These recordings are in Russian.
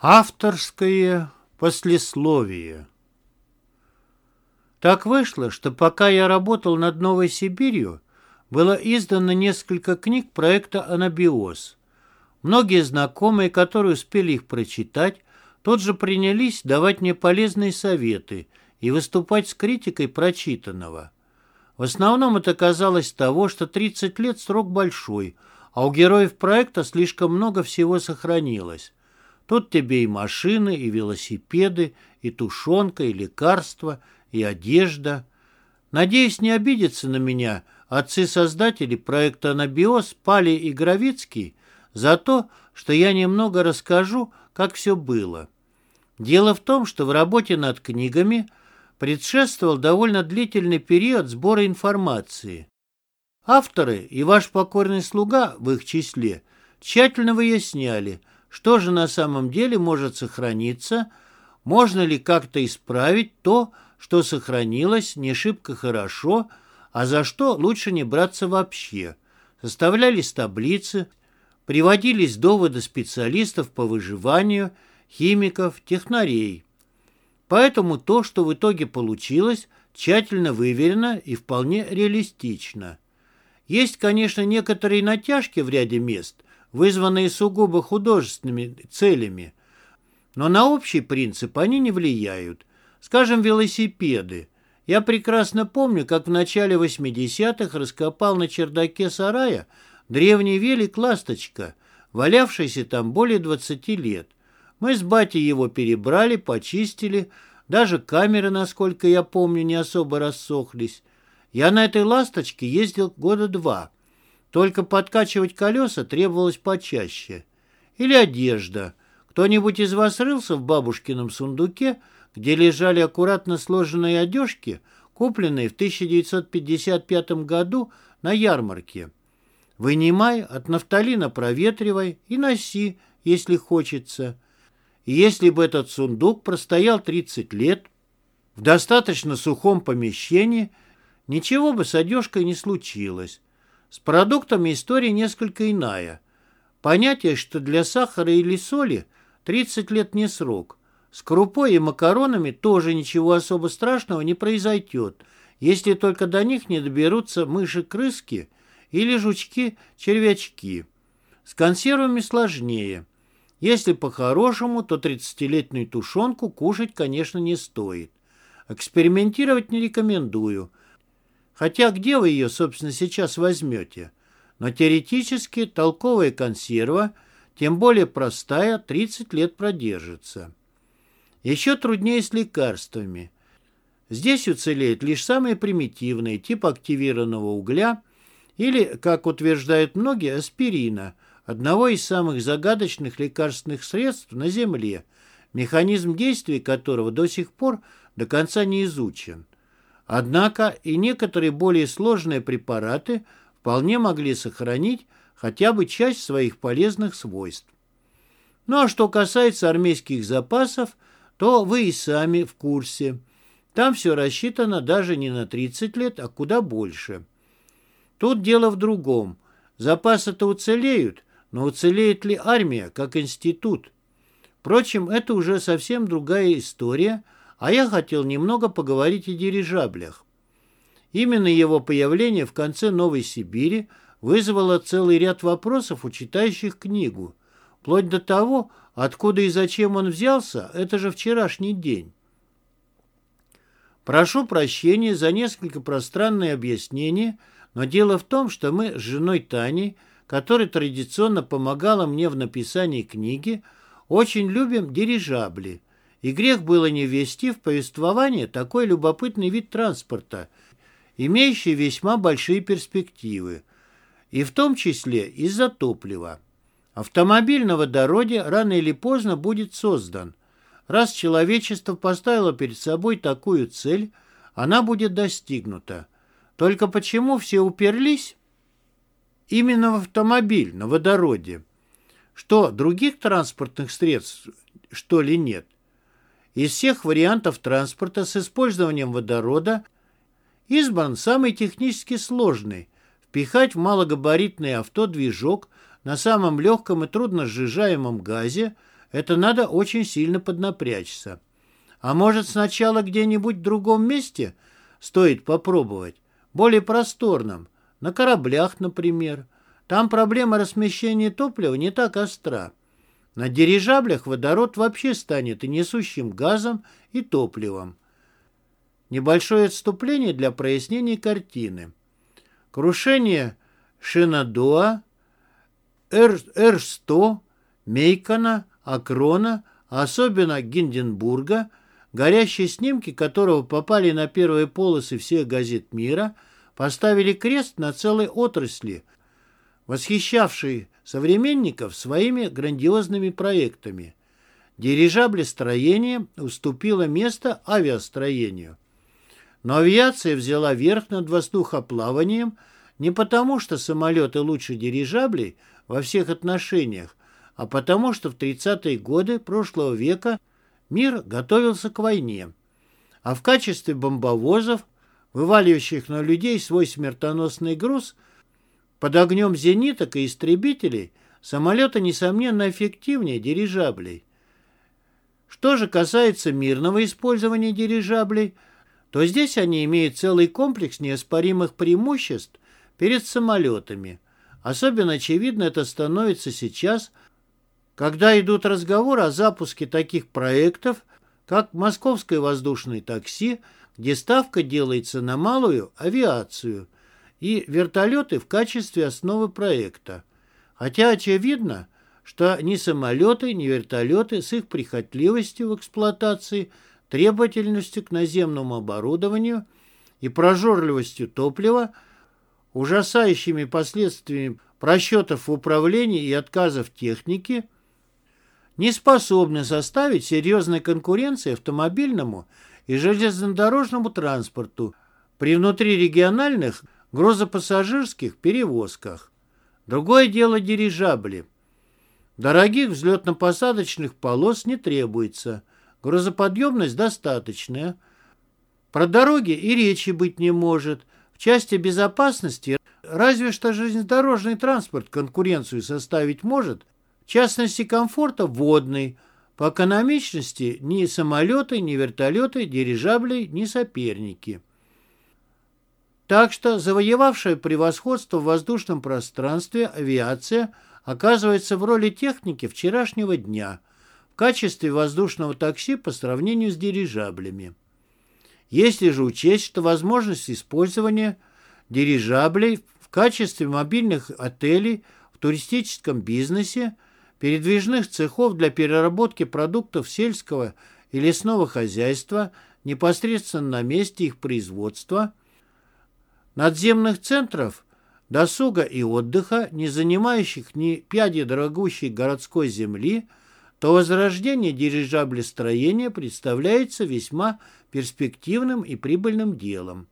Авторское послесловие Так вышло, что пока я работал над Новой Сибирью, было издано несколько книг проекта «Анабиоз». Многие знакомые, которые успели их прочитать, тут же принялись давать мне полезные советы и выступать с критикой прочитанного. В основном это казалось того, что 30 лет срок большой, а у героев проекта слишком много всего сохранилось. Тут тебе и машины, и велосипеды, и тушенка, и лекарства, и одежда. Надеюсь, не обидятся на меня отцы-создатели проекта «Анабиоз» Пали и Гравицкий за то, что я немного расскажу, как все было. Дело в том, что в работе над книгами предшествовал довольно длительный период сбора информации. Авторы и ваш покорный слуга в их числе тщательно выясняли – что же на самом деле может сохраниться, можно ли как-то исправить то, что сохранилось не шибко хорошо, а за что лучше не браться вообще. Составлялись таблицы, приводились доводы специалистов по выживанию, химиков, технарей. Поэтому то, что в итоге получилось, тщательно выверено и вполне реалистично. Есть, конечно, некоторые натяжки в ряде мест, вызванные сугубо художественными целями. Но на общий принцип они не влияют. Скажем, велосипеды. Я прекрасно помню, как в начале 80-х раскопал на чердаке сарая древний велик «Ласточка», валявшийся там более 20 лет. Мы с батей его перебрали, почистили, даже камеры, насколько я помню, не особо рассохлись. Я на этой «Ласточке» ездил года два – только подкачивать колеса требовалось почаще. Или одежда. Кто-нибудь из вас рылся в бабушкином сундуке, где лежали аккуратно сложенные одежки, купленные в 1955 году на ярмарке? Вынимай, от нафталина проветривай и носи, если хочется. И если бы этот сундук простоял 30 лет в достаточно сухом помещении, ничего бы с одежкой не случилось. С продуктами история несколько иная. Понятие, что для сахара или соли 30 лет не срок. С крупой и макаронами тоже ничего особо страшного не произойдет, если только до них не доберутся мыши-крыски или жучки-червячки. С консервами сложнее. Если по-хорошему, то 30-летнюю тушенку кушать, конечно, не стоит. Экспериментировать не рекомендую – Хотя где вы ее, собственно, сейчас возьмете? Но теоретически толковая консерва, тем более простая, 30 лет продержится. Еще труднее с лекарствами. Здесь уцелеют лишь самые примитивные, тип активированного угля или, как утверждают многие, аспирина, одного из самых загадочных лекарственных средств на Земле, механизм действия которого до сих пор до конца не изучен. Однако и некоторые более сложные препараты вполне могли сохранить хотя бы часть своих полезных свойств. Ну а что касается армейских запасов, то вы и сами в курсе. Там все рассчитано даже не на 30 лет, а куда больше. Тут дело в другом. Запасы-то уцелеют, но уцелеет ли армия как институт? Впрочем, это уже совсем другая история – а я хотел немного поговорить о дирижаблях. Именно его появление в конце Новой Сибири вызвало целый ряд вопросов у читающих книгу, вплоть до того, откуда и зачем он взялся, это же вчерашний день. Прошу прощения за несколько пространное объяснение, но дело в том, что мы с женой Таней, которая традиционно помогала мне в написании книги, очень любим дирижабли – и грех было не ввести в повествование такой любопытный вид транспорта, имеющий весьма большие перспективы, и в том числе из-за топлива. Автомобиль на водороде рано или поздно будет создан. Раз человечество поставило перед собой такую цель, она будет достигнута. Только почему все уперлись именно в автомобиль на водороде? Что, других транспортных средств, что ли, нет? Из всех вариантов транспорта с использованием водорода избран самый технически сложный – впихать в малогабаритное авто движок на самом легком и трудно газе это надо очень сильно поднапрячься. А может, сначала где-нибудь в другом месте стоит попробовать? Более просторном. На кораблях, например. Там проблема размещения топлива не так остра. На дирижаблях водород вообще станет и несущим газом, и топливом. Небольшое отступление для прояснения картины. Крушение Шинадоа, Р-100, Мейкона, Акрона, особенно Гинденбурга, горящие снимки которого попали на первые полосы всех газет мира, поставили крест на целой отрасли, восхищавшей современников своими грандиозными проектами. Дирижаблестроение уступило место авиастроению. Но авиация взяла верх над воздухоплаванием не потому, что самолеты лучше дирижаблей во всех отношениях, а потому, что в 30-е годы прошлого века мир готовился к войне. А в качестве бомбовозов, вываливающих на людей свой смертоносный груз – под огнем зениток и истребителей самолеты, несомненно, эффективнее дирижаблей. Что же касается мирного использования дирижаблей, то здесь они имеют целый комплекс неоспоримых преимуществ перед самолетами. Особенно очевидно это становится сейчас, когда идут разговоры о запуске таких проектов, как московское воздушное такси, где ставка делается на малую авиацию – и вертолеты в качестве основы проекта. Хотя очевидно, что ни самолеты, ни вертолеты с их прихотливостью в эксплуатации, требовательностью к наземному оборудованию и прожорливостью топлива, ужасающими последствиями просчетов в управлении и отказов техники, не способны составить серьезной конкуренции автомобильному и железнодорожному транспорту при внутрирегиональных грузопассажирских перевозках. Другое дело дирижабли. Дорогих взлетно-посадочных полос не требуется. Грузоподъемность достаточная. Про дороги и речи быть не может. В части безопасности разве что железнодорожный транспорт конкуренцию составить может, в частности комфорта водный. По экономичности ни самолеты, ни вертолеты, дирижабли, ни соперники. Так что завоевавшая превосходство в воздушном пространстве авиация оказывается в роли техники вчерашнего дня в качестве воздушного такси по сравнению с дирижаблями. Если же учесть, что возможность использования дирижаблей в качестве мобильных отелей в туристическом бизнесе, передвижных цехов для переработки продуктов сельского и лесного хозяйства непосредственно на месте их производства – надземных центров досуга и отдыха, не занимающих ни пяди дорогущей городской земли, то возрождение дирижаблестроения представляется весьма перспективным и прибыльным делом.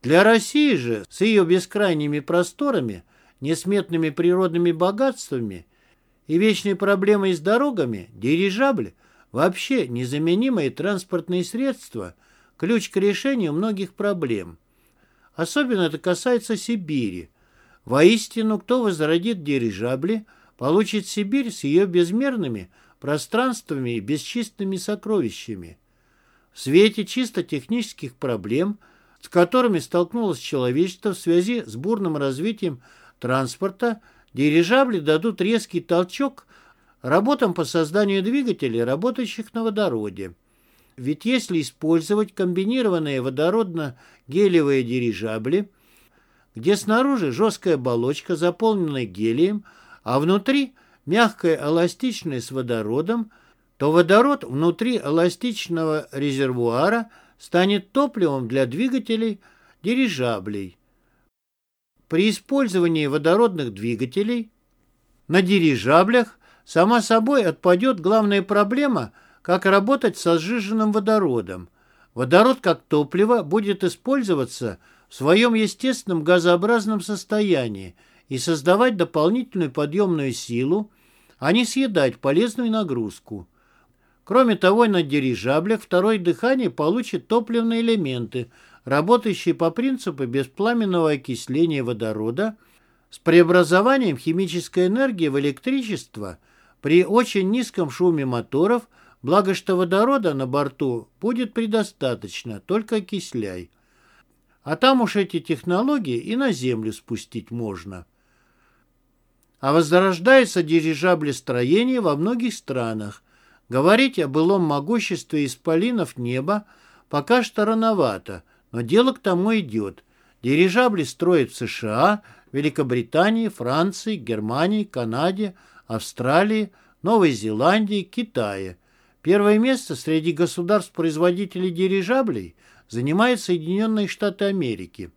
Для России же, с ее бескрайними просторами, несметными природными богатствами и вечной проблемой с дорогами, дирижабль – вообще незаменимое транспортное средство, ключ к решению многих проблем – Особенно это касается Сибири. Воистину, кто возродит дирижабли, получит Сибирь с ее безмерными пространствами и бесчисленными сокровищами. В свете чисто технических проблем, с которыми столкнулось человечество в связи с бурным развитием транспорта, дирижабли дадут резкий толчок работам по созданию двигателей, работающих на водороде. Ведь если использовать комбинированные водородно-гелевые дирижабли, где снаружи жесткая оболочка, заполненная гелием, а внутри мягкая эластичная с водородом, то водород внутри эластичного резервуара станет топливом для двигателей дирижаблей. При использовании водородных двигателей на дирижаблях сама собой отпадет главная проблема – как работать со сжиженным водородом. Водород как топливо будет использоваться в своем естественном газообразном состоянии и создавать дополнительную подъемную силу, а не съедать полезную нагрузку. Кроме того, на дирижаблях второе дыхание получит топливные элементы, работающие по принципу беспламенного окисления водорода с преобразованием химической энергии в электричество – при очень низком шуме моторов, благо что водорода на борту будет предостаточно, только окисляй. А там уж эти технологии и на землю спустить можно. А возрождается дирижаблестроение во многих странах. Говорить о былом могуществе исполинов неба пока что рановато, но дело к тому идет. Дирижабли строят в США, Великобритании, Франции, Германии, Канаде, Австралии, Новой Зеландии, Китае. Первое место среди государств-производителей дирижаблей занимают Соединенные Штаты Америки.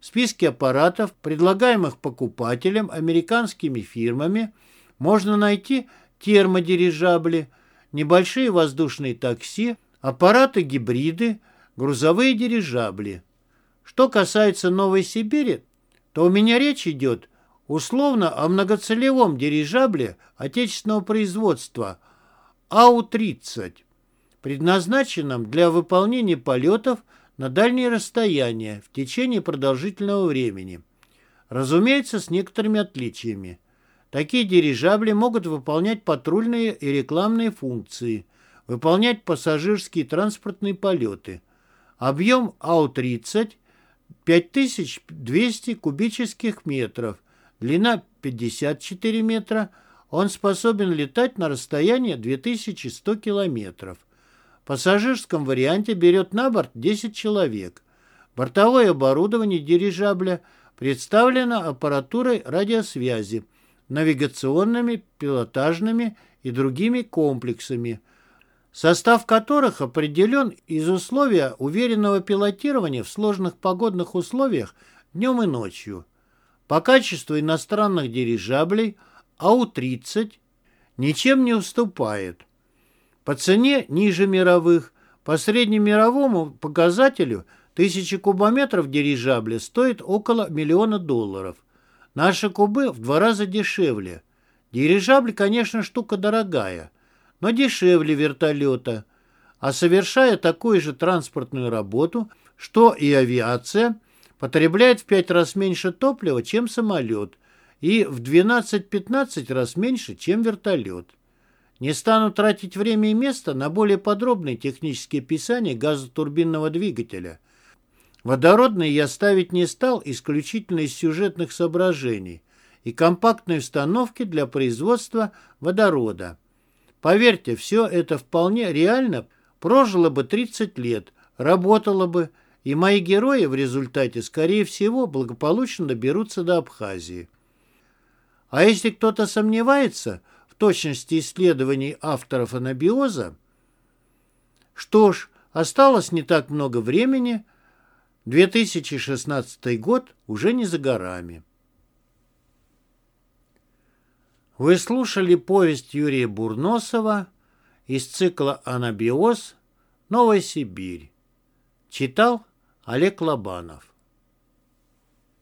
В списке аппаратов, предлагаемых покупателям американскими фирмами, можно найти термодирижабли, небольшие воздушные такси, аппараты-гибриды, грузовые дирижабли. Что касается Новой Сибири, то у меня речь идет условно о многоцелевом дирижабле отечественного производства АУ-30, предназначенном для выполнения полетов на дальние расстояния в течение продолжительного времени. Разумеется, с некоторыми отличиями. Такие дирижабли могут выполнять патрульные и рекламные функции, выполнять пассажирские транспортные полеты. Объем АУ-30 5200 кубических метров, длина 54 метра, он способен летать на расстояние 2100 километров. В пассажирском варианте берет на борт 10 человек. Бортовое оборудование дирижабля представлено аппаратурой радиосвязи, навигационными, пилотажными и другими комплексами – состав которых определен из условия уверенного пилотирования в сложных погодных условиях днем и ночью. По качеству иностранных дирижаблей АУ-30 ничем не уступает. По цене ниже мировых, по среднемировому показателю тысячи кубометров дирижабля стоит около миллиона долларов. Наши кубы в два раза дешевле. Дирижабль, конечно, штука дорогая – но дешевле вертолета, а совершая такую же транспортную работу, что и авиация, потребляет в 5 раз меньше топлива, чем самолет, и в 12-15 раз меньше, чем вертолет. Не стану тратить время и место на более подробные технические описания газотурбинного двигателя. Водородный я ставить не стал исключительно из сюжетных соображений и компактной установки для производства водорода. Поверьте, все это вполне реально прожило бы 30 лет, работало бы, и мои герои в результате, скорее всего, благополучно доберутся до Абхазии. А если кто-то сомневается в точности исследований авторов анабиоза, что ж, осталось не так много времени, 2016 год уже не за горами. Вы слушали повесть Юрия Бурносова из цикла «Анабиоз. Новая Сибирь». Читал Олег Лобанов.